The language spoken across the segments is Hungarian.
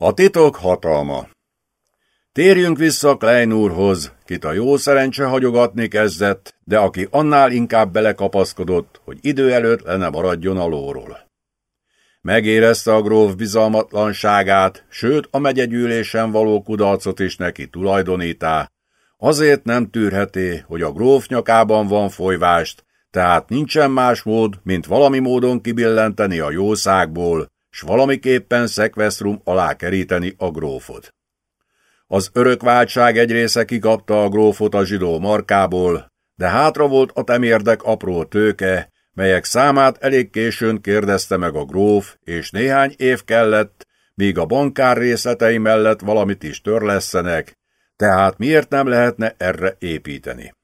A titok hatalma Térjünk vissza Klein úrhoz, kit a jó szerencse hagyogatni kezdett, de aki annál inkább belekapaszkodott, hogy idő előtt lenne maradjon a lóról. Megérezte a gróf bizalmatlanságát, sőt a megyegyűlésen való kudarcot is neki tulajdonítá, azért nem tűrheti, hogy a gróf nyakában van folyvást, tehát nincsen más mód, mint valami módon kibillenteni a jószágból, s valamiképpen szekvesztrum alá keríteni a grófot. Az örökváltság egy része kikapta a grófot a zsidó markából, de hátra volt a temérdek apró tőke, melyek számát elég későn kérdezte meg a gróf, és néhány év kellett, míg a bankár részletei mellett valamit is törlesszenek, tehát miért nem lehetne erre építeni?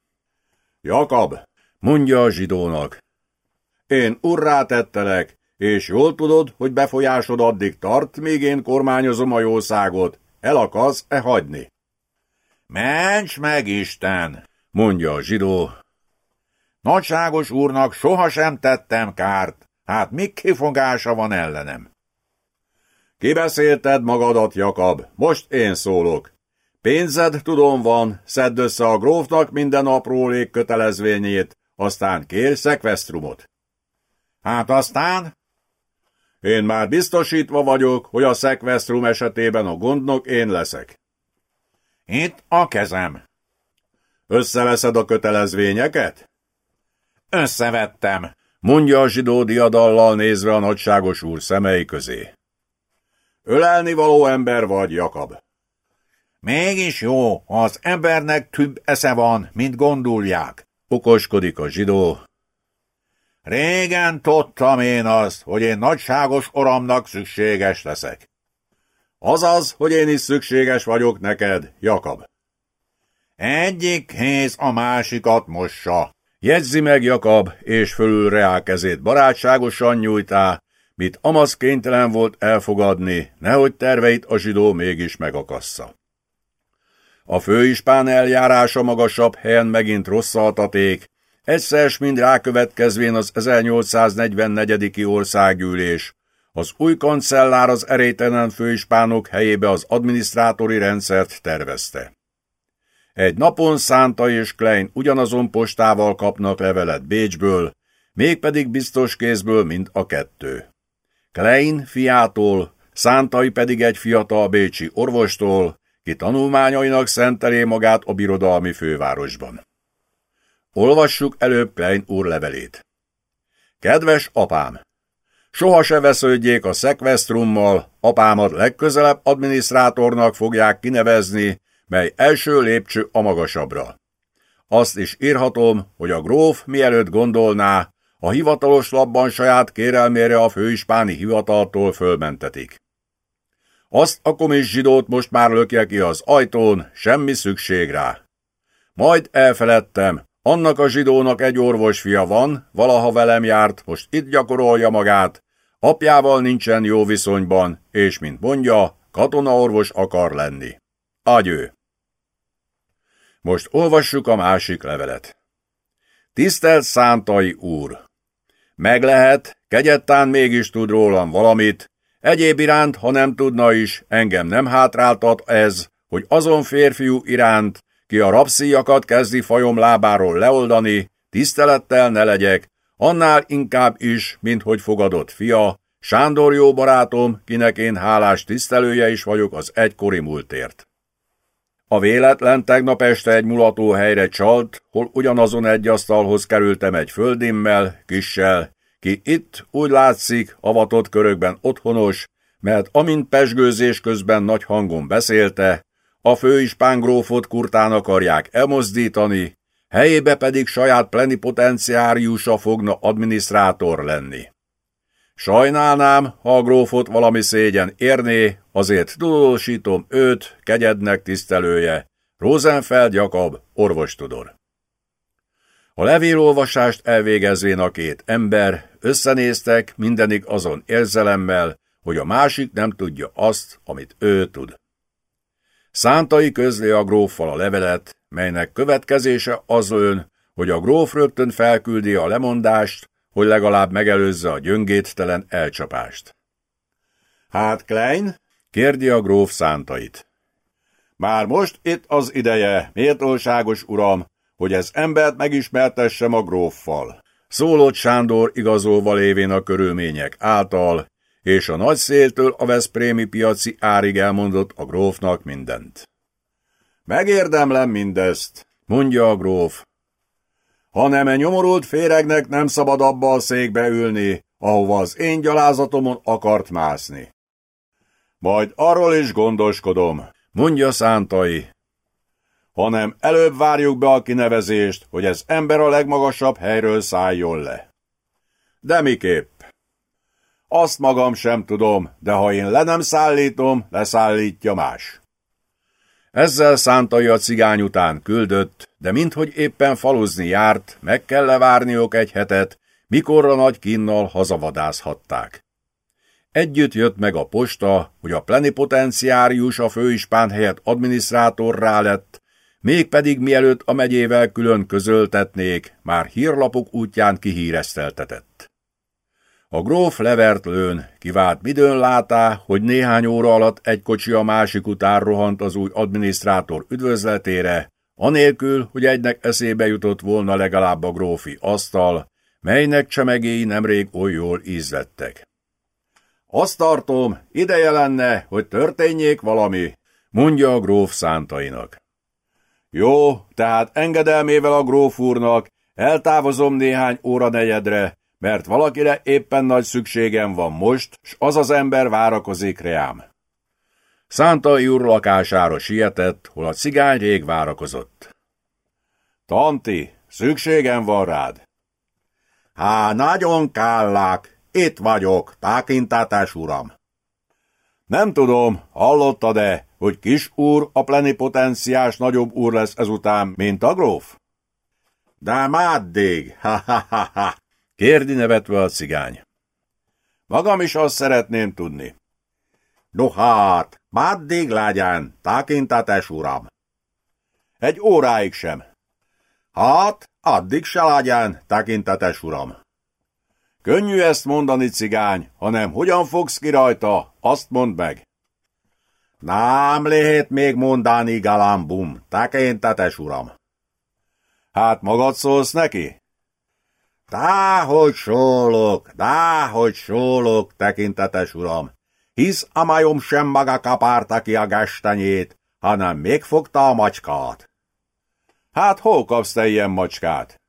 Jakab, mondja a zsidónak, én urrá tettelek, és jól tudod, hogy befolyásod addig tart, míg én kormányozom a jószágot, el akarsz-e hagyni? Ments meg, Isten, mondja a zsidó. Nagyságos úrnak sohasem tettem kárt, hát mi kifogása van ellenem? Kibeszélted magadat, Jakab, most én szólok. Pénzed, tudom, van, szedd össze a grófnak minden apró kötelezvényét, aztán kér szekvesztrumot. Hát aztán? Én már biztosítva vagyok, hogy a szekvesztrum esetében a gondnok én leszek. Itt a kezem. Összeveszed a kötelezvényeket? Összevettem, mondja a zsidó diadallal nézve a nagyságos úr szemei közé. Ölelni való ember vagy, Jakab. Mégis jó, az embernek több esze van, mint gondolják, okoskodik a zsidó. Régen tudtam én azt, hogy én nagyságos oramnak szükséges leszek. Azaz, hogy én is szükséges vagyok neked, Jakab. Egyik héz a másikat mossa. Jegyzi meg Jakab, és fölül reál kezét barátságosan nyújtá, mit Amasz kénytelen volt elfogadni, nehogy terveit a zsidó mégis megakassza. A főispán eljárása magasabb helyen megint rosszaltaték, egyszer mind rákövetkezvén az 1844. országgyűlés. Az új kancellár az erételen főispánok helyébe az adminisztrátori rendszert tervezte. Egy napon Szánta és Klein ugyanazon postával kapnak levelet Bécsből, mégpedig biztos kézből mind a kettő. Klein fiától, Szántai pedig egy fiatal bécsi orvostól, ki tanulmányainak szentelé magát a birodalmi fővárosban. Olvassuk előbb Klein úr levelét. Kedves apám! Soha se vesződjék a szekvesztrummal, apámat legközelebb adminisztrátornak fogják kinevezni, mely első lépcső a magasabbra. Azt is írhatom, hogy a gróf mielőtt gondolná, a hivatalos labban saját kérelmére a főispáni hivataltól fölmentetik. Azt a komis zsidót most már lökje ki az ajtón, semmi szükség rá. Majd elfeledtem, annak a zsidónak egy orvosfia van, valaha velem járt, most itt gyakorolja magát, apjával nincsen jó viszonyban, és mint mondja, katonaorvos akar lenni. Agyő! Most olvassuk a másik levelet. Tisztelt Szántai úr! Meg lehet, kegyettán mégis tud rólam valamit, Egyéb iránt, ha nem tudna is, engem nem hátráltat ez, hogy azon férfiú iránt, ki a rabszíjakat kezdi fajom lábáról leoldani, tisztelettel ne legyek, annál inkább is, mint hogy fogadott fia, Sándor jó barátom, kinek én hálás tisztelője is vagyok az egykori múltért. A véletlen tegnap este egy mulató helyre csalt, hol ugyanazon egy asztalhoz kerültem egy földimmel, kissel, ki itt, úgy látszik, avatott körökben otthonos, mert amint pesgőzés közben nagy hangon beszélte, a főispán grófot kurtán akarják elmozdítani, helyébe pedig saját plenipotenciáriusa fogna adminisztrátor lenni. Sajnálnám, ha a grófot valami szégyen érné, azért tudósítom őt, kegyednek tisztelője, Rosenfeld Jakab, orvostudor. A levélolvasást elvégezvén a két ember összenéztek mindenik azon érzelemmel, hogy a másik nem tudja azt, amit ő tud. Szántai közli a gróffal a levelet, melynek következése az ön, hogy a gróf rögtön felküldi a lemondást, hogy legalább megelőzze a gyöngéttelen elcsapást. Hát, Klein, kérdi a gróf szántait. Már most itt az ideje, méltóságos uram, hogy ez embert megismertessem a gróffal. Szólott Sándor igazolva lévén a körülmények által, és a nagy széltől a Veszprémi piaci árig elmondott a grófnak mindent. Megérdemlem mindezt, mondja a gróf. Hanem e nyomorult féregnek nem szabad abba a székbe ülni, ahova az én gyalázatomon akart mászni. Majd arról is gondoskodom, mondja Szántai. Hanem előbb várjuk be a kinevezést, hogy ez ember a legmagasabb helyről szálljon le. De miképp? Azt magam sem tudom, de ha én le nem szállítom, leszállítja más. Ezzel szántai a cigány után küldött, de minthogy éppen faluzni járt, meg kell levárniok egy hetet, mikorra nagy kinnal hazavadázhatták. Együtt jött meg a posta, hogy a plenipotenciárius a főispán helyett adminisztrátorrá lett, mégpedig mielőtt a megyével külön közöltetnék, már hírlapok útján kihíreszteltetett. A gróf levert lőn, kivált midőn látá, hogy néhány óra alatt egy kocsi a másik után rohant az új adminisztrátor üdvözletére, anélkül, hogy egynek eszébe jutott volna legalább a grófi asztal, melynek csemegéi nemrég oly jól ízlettek. Azt tartom, ideje lenne, hogy történjék valami, mondja a gróf szántainak. Jó, tehát engedelmével a gróf úrnak eltávozom néhány óra negyedre, mert valakire éppen nagy szükségem van most, s az az ember várakozik reám. Szántai úr lakására sietett, hol a cigány rég várakozott. Tanti, szükségem van rád. Há, nagyon kállák, itt vagyok, tákintátás uram. Nem tudom, hallottad-e, hogy kis úr a plenipotenciás nagyobb úr lesz ezután, mint a gróf? De máddig, ha-ha-ha-ha, Kérdi nevetve a cigány. Magam is azt szeretném tudni. No hát, máddég lágyán, tákintatás uram. Egy óráig sem. Hát, addig se lágyán, tákintatás uram. Könnyű ezt mondani, cigány, hanem hogyan fogsz ki rajta, azt mondd meg. Nem lehet még mondani, galambum, tákintatás uram. Hát magad szólsz neki? Dáhogy sólok, dáhogy sólok, tekintetes uram, hisz a majom sem maga kapárta ki a gestenyét, hanem még fogta a macskát. Hát hol kapsz te ilyen macskát?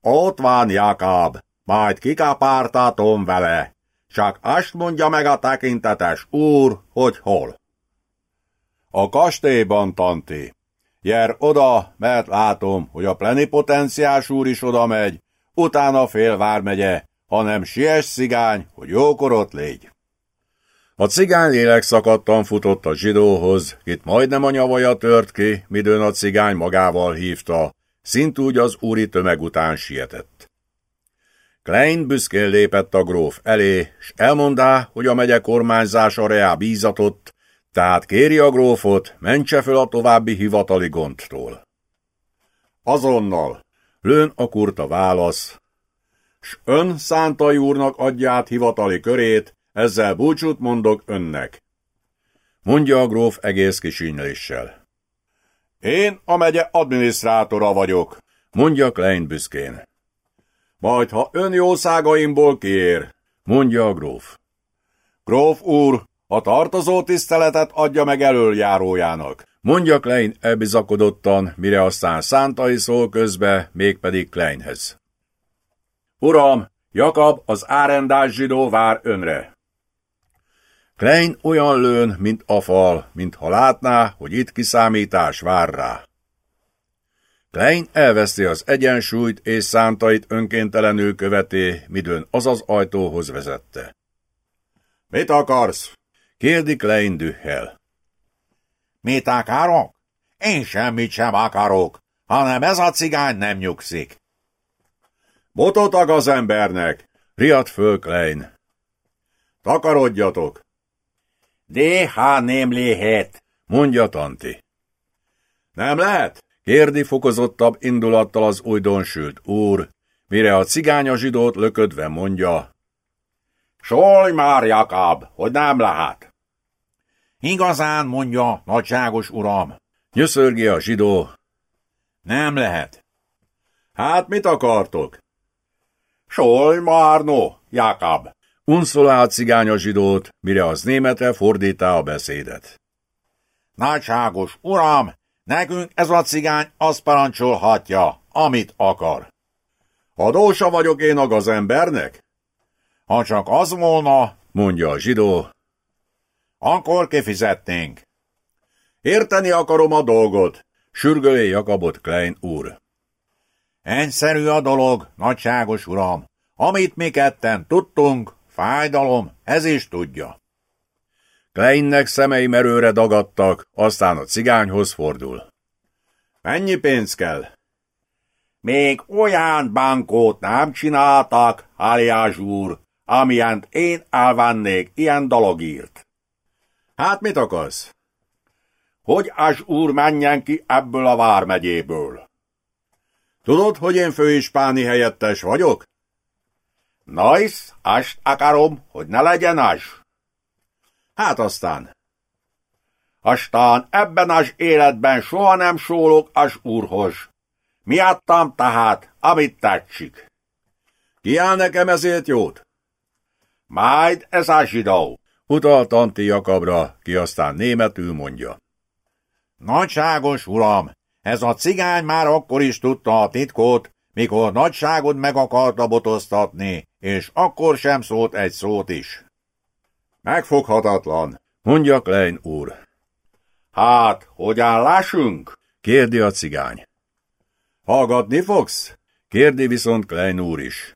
Ott van, Jakab, majd kikapártatom vele, csak azt mondja meg a tekintetes úr, hogy hol. A kastélyban, Tanti. Jer oda, mert látom, hogy a plenipotenciás úr is oda megy, utána fél vármegye, hanem siess cigány, hogy jókorot légy. A cigány lélek szakadtan futott a zsidóhoz, itt majdnem a nyavaja tört ki, midőn a cigány magával hívta, szintúgy az úri tömeg után sietett. Klein büszkén lépett a gróf elé, s elmondá, hogy a megye kormányzása reá bízatott, tehát kéri a grófot, mentse föl a további hivatali gondtól. Azonnal, Lőn a kurta válasz. S ön Szántai úrnak adja át hivatali körét, ezzel búcsút mondok önnek. Mondja a gróf egész kisínyléssel. Én a megye adminisztrátora vagyok, mondja Klein büszkén. Majd, ha ön jószágaimból kiér, mondja a gróf. Gróf úr, a tartozó tiszteletet adja meg elöljárójának. Mondja Klein elbizakodottan, mire aztán Szántai szól közbe, mégpedig Kleinhez. Uram, Jakab az árendás zsidó vár önre. Klein olyan lőn, mint a fal, mintha látná, hogy itt kiszámítás vár rá. Klein elveszi az egyensúlyt és szántait önkéntelenül követé, midőn az az ajtóhoz vezette. Mit akarsz? kérdi Klein dühel. Mit akarok? Én semmit sem akarok, hanem ez a cigány nem nyugszik. Bototag az embernek, riadt föl Klein. Takarodjatok! De ha nem lehet, mondja Tanti. Nem lehet? kérdi fokozottabb indulattal az újdonsült úr, mire a cigány a zsidót löködve mondja. Solj már, Jakab, hogy nem lehet. Igazán mondja, nagyságos uram. Nyöszörgi a zsidó. Nem lehet. Hát mit akartok? Solj, Márno, Jakab. Unszolá a cigány a zsidót, mire az németre fordítá a beszédet. Nagyságos uram, nekünk ez a cigány azt parancsolhatja, amit akar. Adósa vagyok én a gazembernek? Ha csak az volna, mondja a zsidó, akkor kifizetnénk. Érteni akarom a dolgot, sürgölé Jakabot Klein úr. Egyszerű a dolog, nagyságos uram. Amit mi ketten tudtunk, fájdalom, ez is tudja. Kleinnek szemei merőre dagadtak, aztán a cigányhoz fordul. Mennyi pénz kell? Még olyan bankót nem csináltak, Háliás úr, amilyent én elvennék ilyen dologírt. Hát mit akarsz? Hogy az úr menjen ki ebből a vármegyéből. Tudod, hogy én főispáni helyettes vagyok? Nice, azt akarom, hogy ne legyen az. Hát aztán. Aztán ebben az életben soha nem szólok az úrhoz. Miattam tehát, amit tetszik. Kiáll nekem ezért jót? Majd ez a zsidó. Utalt Anti Jakabra, ki aztán németül mondja. Nagyságos uram, ez a cigány már akkor is tudta a titkot, mikor nagyságod meg akarta botoztatni, és akkor sem szólt egy szót is. Megfoghatatlan, mondja Klein úr. Hát, hogyan lássunk? kérdi a cigány. Hallgatni fogsz? kérdi viszont Klein úr is.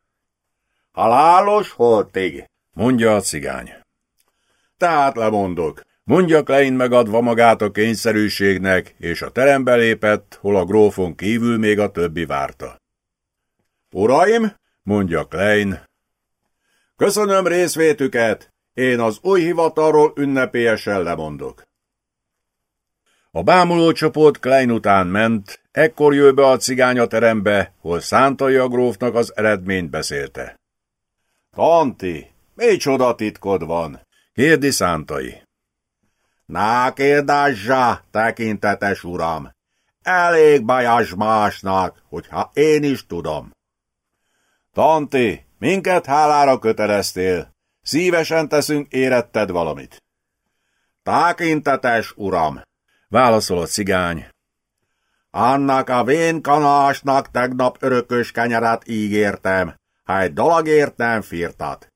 Halálos holtig, mondja a cigány. Tehát lemondok, mondja Klein megadva magát a kényszerűségnek, és a terembe lépett, hol a grófon kívül még a többi várta. Uraim, mondja Klein, köszönöm részvétüket, én az új hivatalról ünnepélyesen lemondok. A bámuló csoport Klein után ment, ekkor jő be a cigány a terembe, hol Szántai a grófnak az eredményt beszélte. Tanti, micsoda titkod van? Kérdi Szántai. Ná kérdázsa, tekintetes uram, elég bajas másnak, hogyha én is tudom. Tanti, minket hálára köteleztél, szívesen teszünk éretted valamit. Tekintetes uram, válaszol a cigány. Annak a vén kanásnak tegnap örökös kenyeret ígértem, ha egy dologért nem firtat.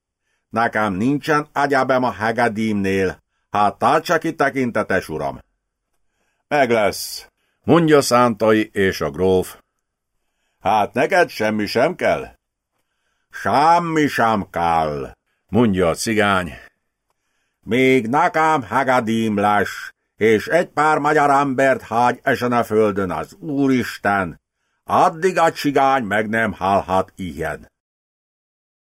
Nekem nincsen agyabem a hegedímnél, hát tartsa ki tekintetes uram. Meg lesz, mondja Szántai és a gróf. Hát neked semmi sem kell? Semmi sem kell, mondja a cigány. Még nekem hegedím lesz, és egy pár magyar embert hagy esen a földön az Úristen, addig a csigány meg nem hallhat ilyen.